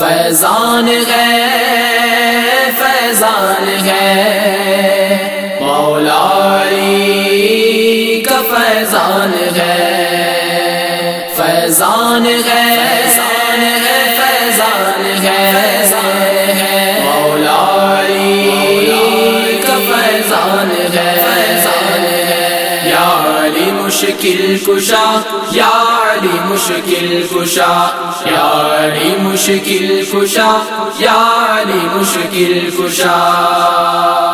فیضان ہے فیضان ہے۔ مولا علی کا فیضان ہے۔ فیضان ہے فیضان ہے فیضان ہے۔ مولا علی کا فیضان ہے۔ فیضان ہے یا علی مشکل کشا، یا علی مشکل کشا، یا علی مشکل کشا یا علی مشکل کشا۔